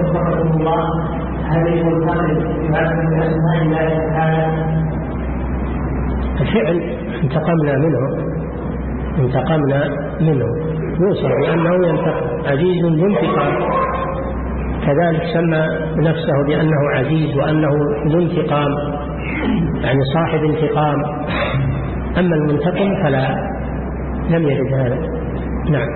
وفقكم الله هذه يكون فرق من اسماء الله تعالى؟ الفعل انتقمنا منه انتقمنا منه. يوصف بأنه ينتقم عزيز ذو انتقام. كذلك سمى نفسه بأنه عزيز وأنه ذو انتقام يعني صاحب انتقام. أما المنتقم فلا لم يرد هذا. نعم.